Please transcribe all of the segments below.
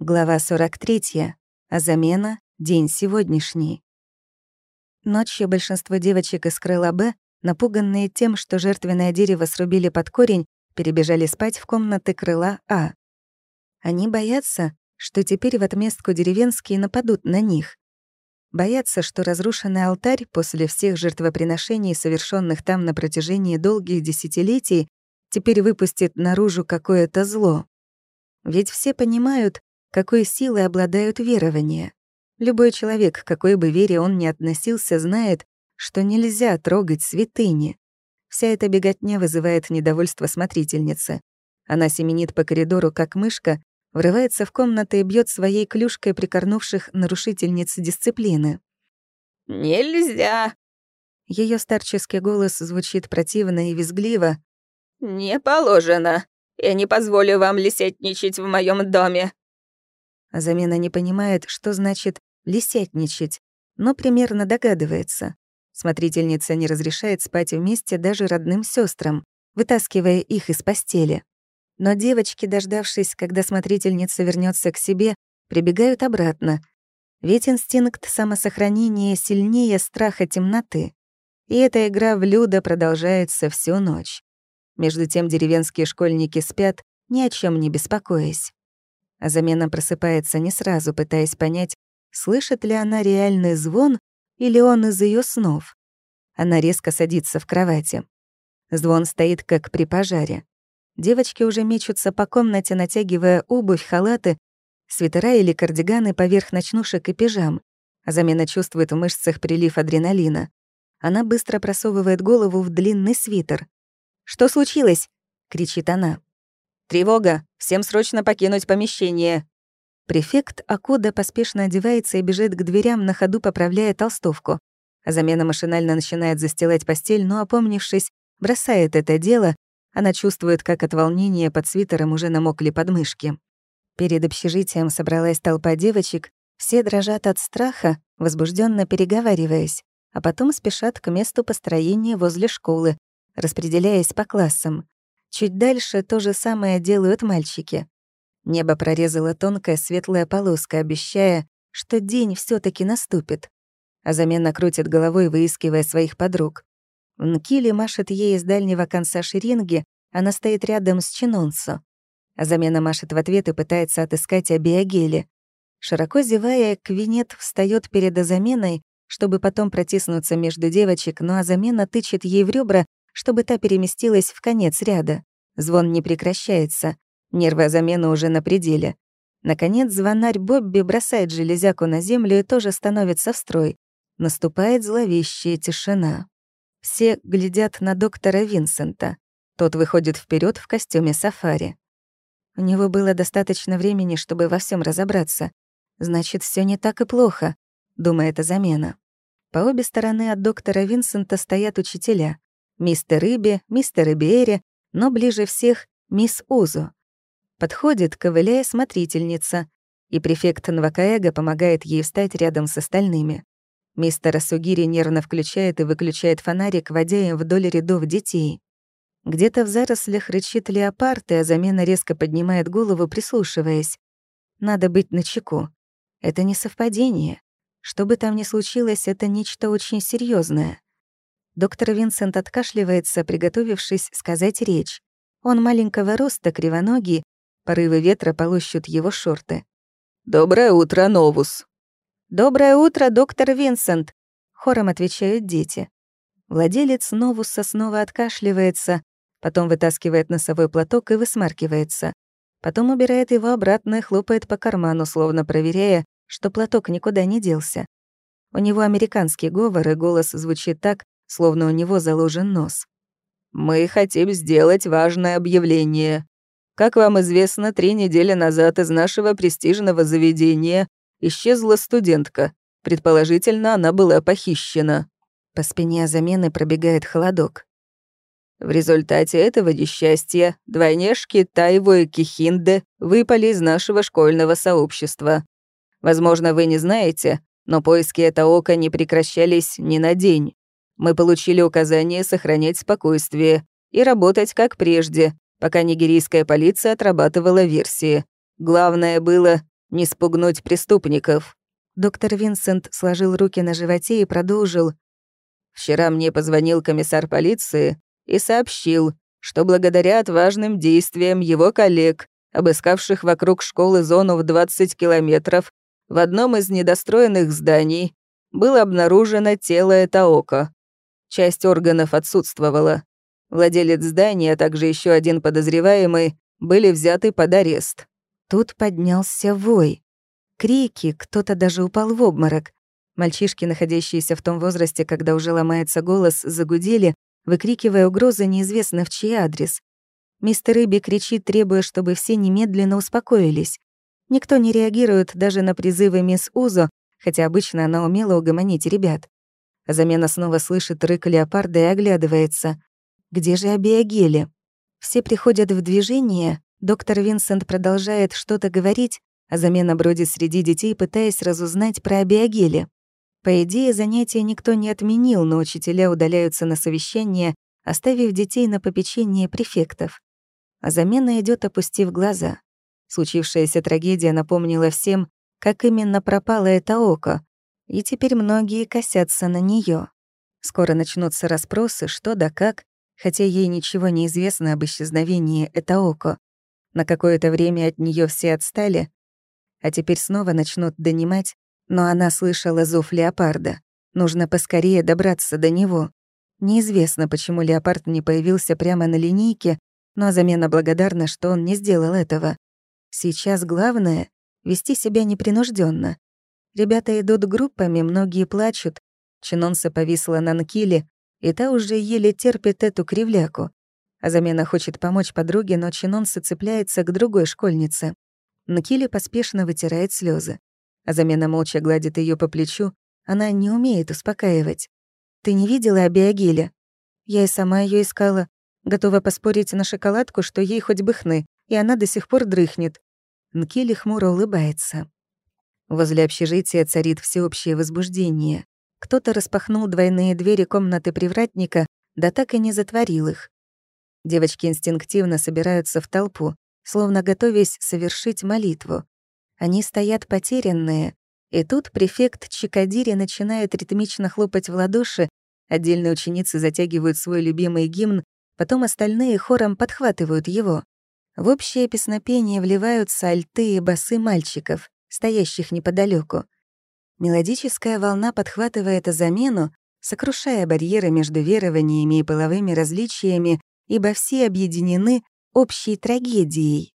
Глава 43. А замена — день сегодняшний. Ночью большинство девочек из крыла Б, напуганные тем, что жертвенное дерево срубили под корень, перебежали спать в комнаты крыла А. Они боятся, что теперь в отместку деревенские нападут на них. Боятся, что разрушенный алтарь после всех жертвоприношений, совершенных там на протяжении долгих десятилетий, теперь выпустит наружу какое-то зло. Ведь все понимают, какой силой обладают верования. Любой человек, к какой бы вере он ни относился, знает, что нельзя трогать святыни. Вся эта беготня вызывает недовольство смотрительницы. Она семенит по коридору, как мышка, врывается в комнаты и бьет своей клюшкой прикорнувших нарушительниц дисциплины. «Нельзя!» Ее старческий голос звучит противно и визгливо. «Не положено. Я не позволю вам лисетничать в моем доме. А замена не понимает, что значит «лисятничать», но примерно догадывается. Смотрительница не разрешает спать вместе даже родным сестрам, вытаскивая их из постели. Но девочки, дождавшись, когда смотрительница вернется к себе, прибегают обратно. Ведь инстинкт самосохранения сильнее страха темноты. И эта игра в Люда продолжается всю ночь. Между тем деревенские школьники спят, ни о чем не беспокоясь. А замена просыпается не сразу, пытаясь понять, слышит ли она реальный звон или он из ее снов. Она резко садится в кровати. Звон стоит как при пожаре. Девочки уже мечутся по комнате, натягивая обувь, халаты, свитера или кардиганы поверх ночнушек и пижам. А замена чувствует в мышцах прилив адреналина. Она быстро просовывает голову в длинный свитер. «Что случилось?» — кричит она. «Тревога! Всем срочно покинуть помещение!» Префект Акуда поспешно одевается и бежит к дверям, на ходу поправляя толстовку. Замена машинально начинает застилать постель, но, опомнившись, бросает это дело. Она чувствует, как от волнения под свитером уже намокли подмышки. Перед общежитием собралась толпа девочек, все дрожат от страха, возбужденно переговариваясь, а потом спешат к месту построения возле школы, распределяясь по классам. Чуть дальше то же самое делают мальчики. Небо прорезала тонкая светлая полоска, обещая, что день все таки наступит. А замена крутит головой, выискивая своих подруг. Нкили машет ей из дальнего конца шеренги, она стоит рядом с Чинонсо. А замена машет в ответ и пытается отыскать Абиагели. Широко зевая, Квинет встает перед Азаменой, чтобы потом протиснуться между девочек, но Азамена тычет ей в ребра, чтобы та переместилась в конец ряда. Звон не прекращается. Нервы замена уже на пределе. Наконец, звонарь Бобби бросает железяку на землю и тоже становится в строй. Наступает зловещая тишина. Все глядят на доктора Винсента. Тот выходит вперед в костюме сафари. У него было достаточно времени, чтобы во всем разобраться. Значит, все не так и плохо, думает замена. По обе стороны от доктора Винсента стоят учителя мистер Иби, мистер Ибиэри, но ближе всех мисс Узу. Подходит, ковыляя смотрительница, и префект Нвакаэга помогает ей встать рядом с остальными. Мистер Асугири нервно включает и выключает фонарик, водя им вдоль рядов детей. Где-то в зарослях рычит леопард, и а замена резко поднимает голову, прислушиваясь. Надо быть начеку. Это не совпадение. Что бы там ни случилось, это нечто очень серьезное. Доктор Винсент откашливается, приготовившись сказать речь. Он маленького роста, кривоногий, порывы ветра полощут его шорты. «Доброе утро, Новус!» «Доброе утро, доктор Винсент!» — хором отвечают дети. Владелец Новуса снова откашливается, потом вытаскивает носовой платок и высмаркивается. Потом убирает его обратно и хлопает по карману, словно проверяя, что платок никуда не делся. У него американский говор, и голос звучит так, словно у него заложен нос. «Мы хотим сделать важное объявление. Как вам известно, три недели назад из нашего престижного заведения исчезла студентка. Предположительно, она была похищена». По спине замены пробегает холодок. В результате этого несчастья двойняшки Тайво и Кихинде выпали из нашего школьного сообщества. Возможно, вы не знаете, но поиски этого ока не прекращались ни на день. Мы получили указание сохранять спокойствие и работать как прежде, пока нигерийская полиция отрабатывала версии. Главное было не спугнуть преступников». Доктор Винсент сложил руки на животе и продолжил. «Вчера мне позвонил комиссар полиции и сообщил, что благодаря отважным действиям его коллег, обыскавших вокруг школы зону в 20 километров, в одном из недостроенных зданий было обнаружено тело Этаока. Часть органов отсутствовала. Владелец здания, а также еще один подозреваемый, были взяты под арест. Тут поднялся вой. Крики, кто-то даже упал в обморок. Мальчишки, находящиеся в том возрасте, когда уже ломается голос, загудели, выкрикивая угрозы неизвестно в чей адрес. Мистер Иби кричит, требуя, чтобы все немедленно успокоились. Никто не реагирует даже на призывы мисс Узо, хотя обычно она умела угомонить ребят. Замена снова слышит рык леопарда и оглядывается. Где же Абиагели? Все приходят в движение, доктор Винсент продолжает что-то говорить, а замена бродит среди детей, пытаясь разузнать про Абиагели. По идее, занятия никто не отменил, но учителя удаляются на совещание, оставив детей на попечение префектов. А замена идет, опустив глаза. Случившаяся трагедия напомнила всем, как именно пропало это око, и теперь многие косятся на нее. Скоро начнутся расспросы, что да как, хотя ей ничего не известно об исчезновении это око. На какое-то время от нее все отстали, а теперь снова начнут донимать, но она слышала зов леопарда. Нужно поскорее добраться до него. Неизвестно, почему леопард не появился прямо на линейке, но замена благодарна, что он не сделал этого. Сейчас главное — вести себя непринужденно. Ребята идут группами, многие плачут. Чинонса повисла на Нкиле, и та уже еле терпит эту кривляку. А замена хочет помочь подруге, но Чинонса цепляется к другой школьнице. Нкили поспешно вытирает слезы. А замена молча гладит ее по плечу. Она не умеет успокаивать. «Ты не видела Абиагиля?» Я и сама ее искала. Готова поспорить на шоколадку, что ей хоть бы хны, и она до сих пор дрыхнет. Нкили хмуро улыбается. Возле общежития царит всеобщее возбуждение. Кто-то распахнул двойные двери комнаты привратника, да так и не затворил их. Девочки инстинктивно собираются в толпу, словно готовясь совершить молитву. Они стоят потерянные, и тут префект Чикадири начинает ритмично хлопать в ладоши, отдельные ученицы затягивают свой любимый гимн, потом остальные хором подхватывают его. В общее песнопение вливаются альты и басы мальчиков, стоящих неподалеку. Мелодическая волна подхватывает замену, сокрушая барьеры между верованиями и половыми различиями, ибо все объединены общей трагедией.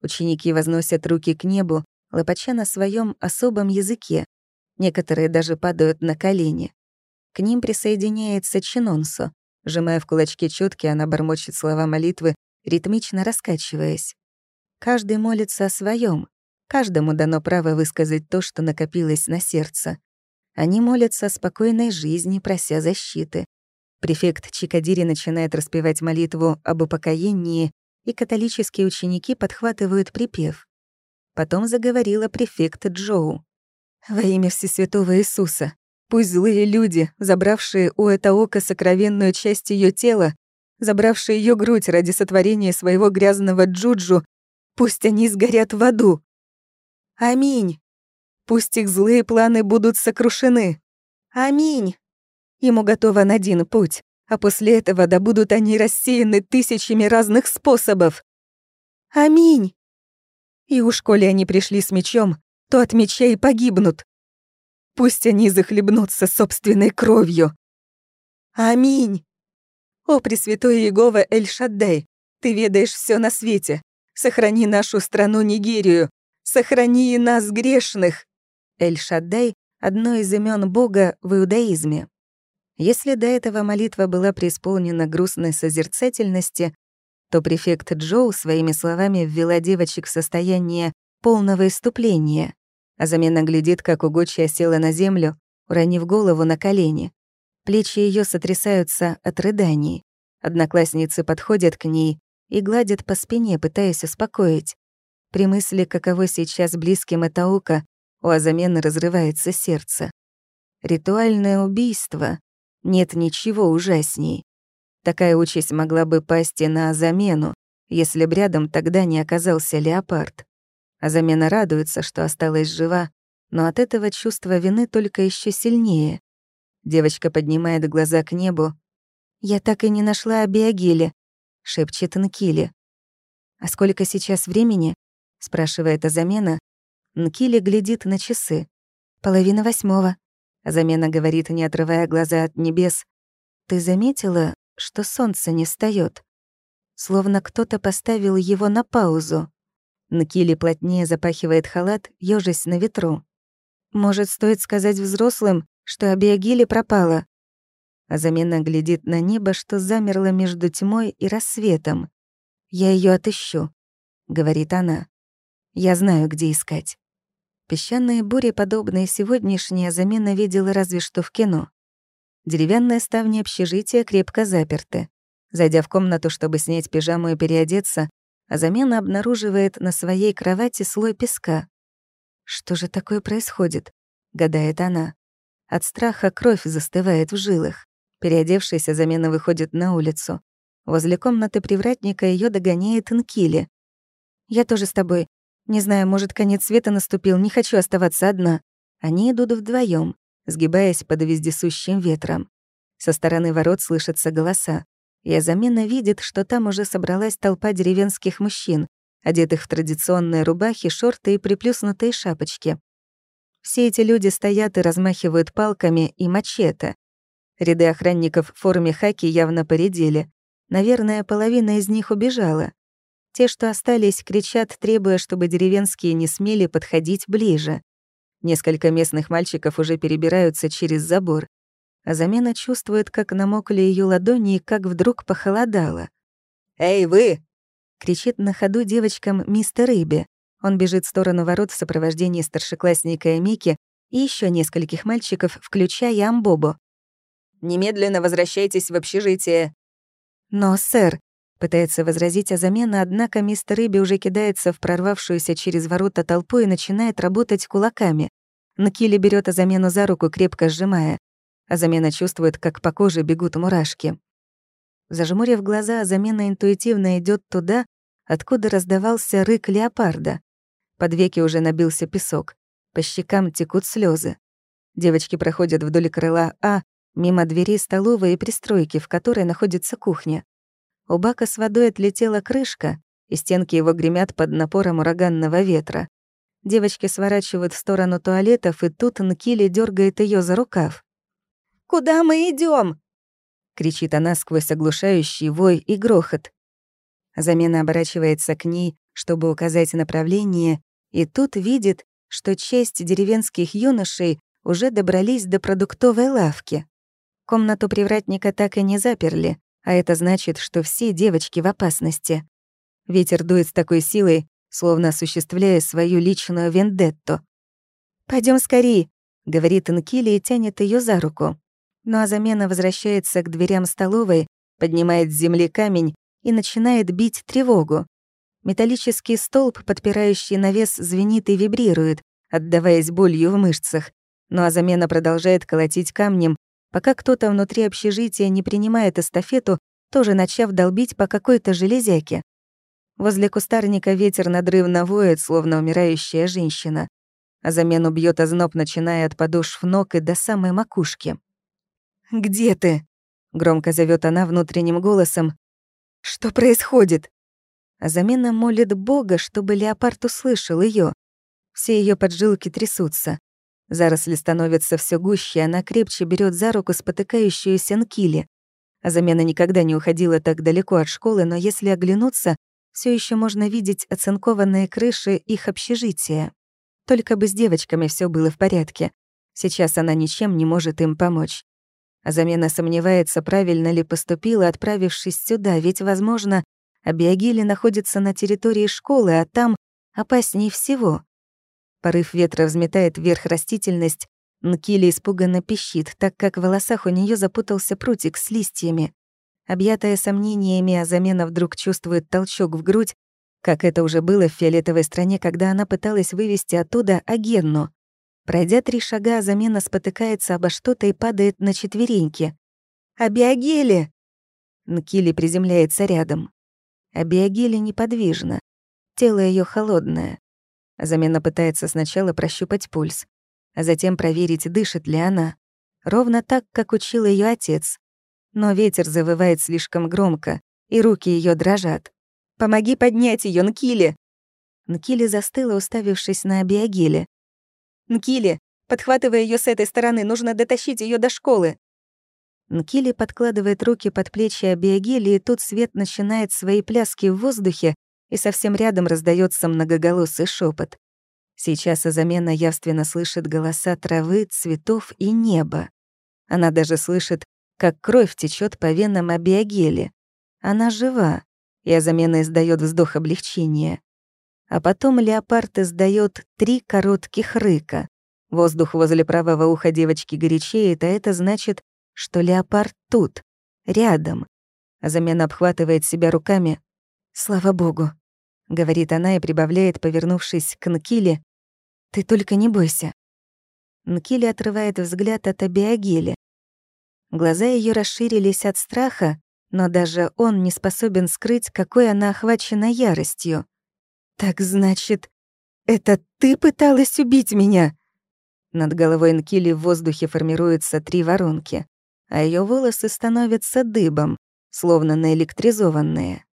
Ученики возносят руки к небу, лопача на своем особом языке. Некоторые даже падают на колени. К ним присоединяется Чинонсо. Сжимая в кулачке четки, она бормочет слова молитвы, ритмично раскачиваясь. Каждый молится о своем. Каждому дано право высказать то, что накопилось на сердце. Они молятся о спокойной жизни, прося защиты. Префект Чикадири начинает распевать молитву об упокоении, и католические ученики подхватывают припев. Потом заговорила префект Джоу. «Во имя Всесвятого Иисуса, пусть злые люди, забравшие у Этаока сокровенную часть ее тела, забравшие ее грудь ради сотворения своего грязного джуджу, пусть они сгорят в аду. Аминь. Пусть их злые планы будут сокрушены. Аминь. Ему готован один путь, а после этого да будут они рассеяны тысячами разных способов. Аминь. И уж коли они пришли с мечом, то от меча и погибнут. Пусть они захлебнутся собственной кровью. Аминь. О, Пресвятой Иегова Эль-Шаддай, ты ведаешь все на свете. Сохрани нашу страну Нигерию. Сохрани нас грешных. Эль-Шаддай — одно из имен Бога в иудаизме. Если до этого молитва была преисполнена грустной созерцательности, то префект Джоу своими словами ввела девочек в состояние полного иступления, а замена глядит, как угодчая села на землю, уронив голову на колени. Плечи ее сотрясаются от рыданий. Одноклассницы подходят к ней и гладят по спине, пытаясь успокоить. При мысли, каково сейчас близким это око, у Азамены разрывается сердце. Ритуальное убийство. Нет ничего ужасней. Такая участь могла бы пасть и на замену, если б рядом тогда не оказался леопард. А замена радуется, что осталась жива, но от этого чувство вины только еще сильнее. Девочка поднимает глаза к небу. «Я так и не нашла Абиагиле», — шепчет Нкили. «А сколько сейчас времени?» — спрашивает Азамена. Нкили глядит на часы. «Половина восьмого». Азамена говорит, не отрывая глаза от небес. «Ты заметила, что солнце не встает? Словно кто-то поставил его на паузу». Нкили плотнее запахивает халат, ёжась на ветру. «Может, стоит сказать взрослым, что Абиагили пропала?» Азамена глядит на небо, что замерло между тьмой и рассветом. «Я ее отыщу», — говорит она. «Я знаю, где искать». Песчаные бури, подобные сегодняшней, замена видела разве что в кино. Деревянные ставни общежития крепко заперты. Зайдя в комнату, чтобы снять пижаму и переодеться, а замена обнаруживает на своей кровати слой песка. «Что же такое происходит?» — гадает она. От страха кровь застывает в жилах. Переодевшись, замена выходит на улицу. Возле комнаты привратника ее догоняет Нкили. «Я тоже с тобой. Не знаю, может, конец света наступил, не хочу оставаться одна». Они идут вдвоем, сгибаясь под вездесущим ветром. Со стороны ворот слышатся голоса. И замена видит, что там уже собралась толпа деревенских мужчин, одетых в традиционные рубахи, шорты и приплюснутые шапочки. Все эти люди стоят и размахивают палками и мачете. Ряды охранников в форме хаки явно поредели. Наверное, половина из них убежала. Те, что остались, кричат, требуя, чтобы деревенские не смели подходить ближе. Несколько местных мальчиков уже перебираются через забор. А замена чувствует, как намокли ее ладони и как вдруг похолодало. «Эй, вы!» — кричит на ходу девочкам мистер Иби. Он бежит в сторону ворот в сопровождении старшеклассника Эмики и еще нескольких мальчиков, включая Амбобо. «Немедленно возвращайтесь в общежитие». «Но, сэр», — пытается возразить Азамена, однако мистер Иби уже кидается в прорвавшуюся через ворота толпу и начинает работать кулаками. Накили берет Азамену за руку, крепко сжимая. Азамена чувствует, как по коже бегут мурашки. Зажмурив глаза, замена интуитивно идет туда, откуда раздавался рык леопарда. Под веки уже набился песок. По щекам текут слезы. Девочки проходят вдоль крыла А, мимо двери столовой и пристройки, в которой находится кухня. У бака с водой отлетела крышка, и стенки его гремят под напором ураганного ветра. Девочки сворачивают в сторону туалетов, и тут Нкили дергает ее за рукав. «Куда мы идем? кричит она сквозь оглушающий вой и грохот. Замена оборачивается к ней, чтобы указать направление, и тут видит, что часть деревенских юношей уже добрались до продуктовой лавки. Комнату привратника так и не заперли, а это значит, что все девочки в опасности. Ветер дует с такой силой, словно осуществляя свою личную вендетту. Пойдем скорее, говорит Нкили и тянет ее за руку. Ну а замена возвращается к дверям столовой, поднимает с земли камень и начинает бить тревогу. Металлический столб, подпирающий навес, звенит и вибрирует, отдаваясь болью в мышцах. Ну а замена продолжает колотить камнем, пока кто-то внутри общежития не принимает эстафету, тоже начав долбить по какой-то железяке. Возле кустарника ветер надрывно воет, словно умирающая женщина. А замену бьет озноб, начиная от подошв ног и до самой макушки. «Где ты?» — громко зовет она внутренним голосом. «Что происходит?» А замена молит Бога, чтобы леопард услышал ее. Все ее поджилки трясутся. Заросли становятся все гуще, она крепче берет за руку спотыкающуюся Нкили. Замена никогда не уходила так далеко от школы, но если оглянуться, все еще можно видеть оцинкованные крыши их общежития. Только бы с девочками все было в порядке. Сейчас она ничем не может им помочь. А замена сомневается, правильно ли поступила, отправившись сюда, ведь, возможно, Абиагили находится на территории школы, а там опаснее всего. Порыв ветра взметает вверх растительность, Нкили испуганно пищит, так как в волосах у нее запутался прутик с листьями. Объятая сомнениями, а замена вдруг чувствует толчок в грудь, как это уже было в фиолетовой стране, когда она пыталась вывести оттуда Агенну. Пройдя три шага, замена спотыкается обо что-то и падает на четвереньки. «Абиагели!» Нкили приземляется рядом. Абиагели неподвижна. Тело ее холодное. Замена пытается сначала прощупать пульс, а затем проверить, дышит ли она. Ровно так, как учил ее отец. Но ветер завывает слишком громко, и руки ее дрожат. «Помоги поднять ее, Нкили!» Нкили застыла, уставившись на Абиагиле. «Нкили, подхватывая ее с этой стороны, нужно дотащить ее до школы!» Нкили подкладывает руки под плечи Абиагили, и тут свет начинает свои пляски в воздухе, и совсем рядом раздается многоголосый шепот. Сейчас Азамена явственно слышит голоса травы, цветов и неба. Она даже слышит, как кровь течет по венам Абиагели. Она жива, и Азамена издает вздох облегчения. А потом леопард издает три коротких рыка. Воздух возле правого уха девочки горячеет, а это значит, что леопард тут, рядом. Замена обхватывает себя руками. «Слава богу», — говорит она и прибавляет, повернувшись к Нкиле. «Ты только не бойся». Нкили отрывает взгляд от Абиагили. Глаза ее расширились от страха, но даже он не способен скрыть, какой она охвачена яростью. «Так значит, это ты пыталась убить меня?» Над головой Нкили в воздухе формируются три воронки, а ее волосы становятся дыбом, словно наэлектризованные.